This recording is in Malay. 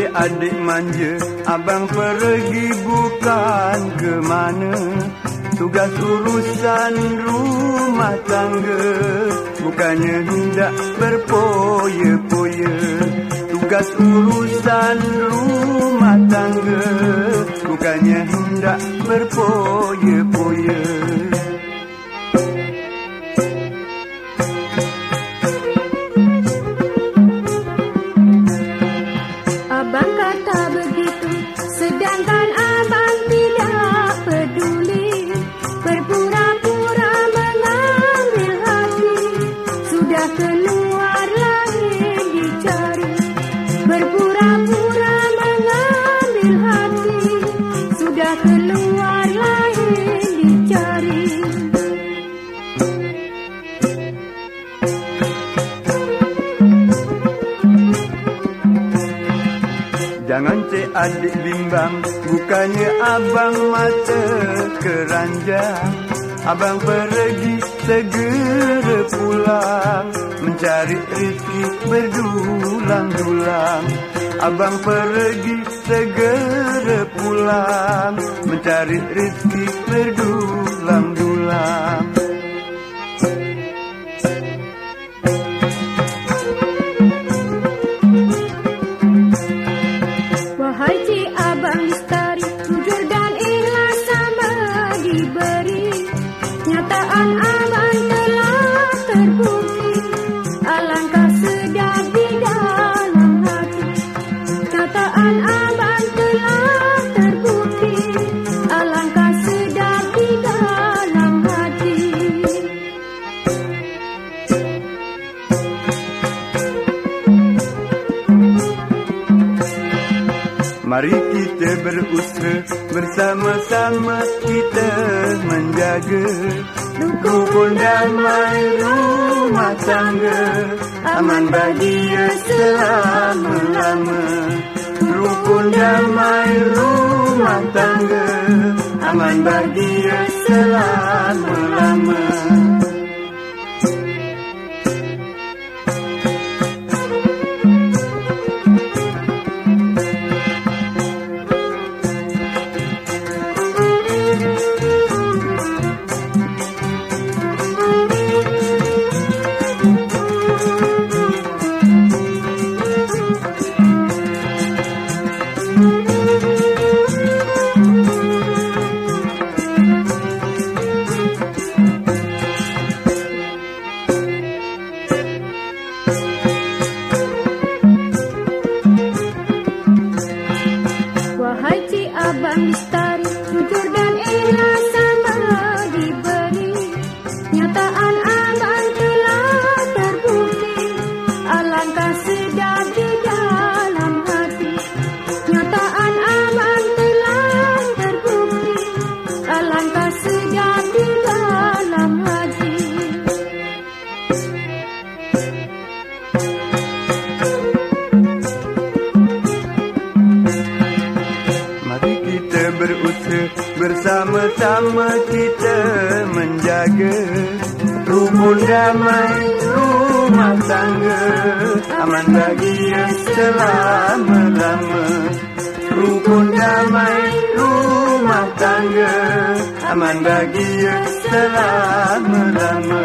adik manja Abang pergi bukan ke mana. Tugas urusan rumah tangga Bukannya hendak berpoya-poya. Tugas urusan rumah tangga Bukannya hendak berpoya-poya Jangan cek adik bimbang Bukannya abang mata keranjang Abang pergi segera pulang Mencari rezeki berdulang-dulang. Abang pergi segera pulang Mencari rezeki berdulang-dulang Mari kita berusaha bersama-sama kita menjaga. Rukun damai rumah tangga Aman bahagia selama-lama. Rukun damai rumah tangga Aman bahagia selama-lama terbang di stari, jujur bersama-sama kita menjaga Rukun damai rumah tangga. Aman bahagia selama-lama Rukun damai rumah tangga. Aman bahagia selama-lama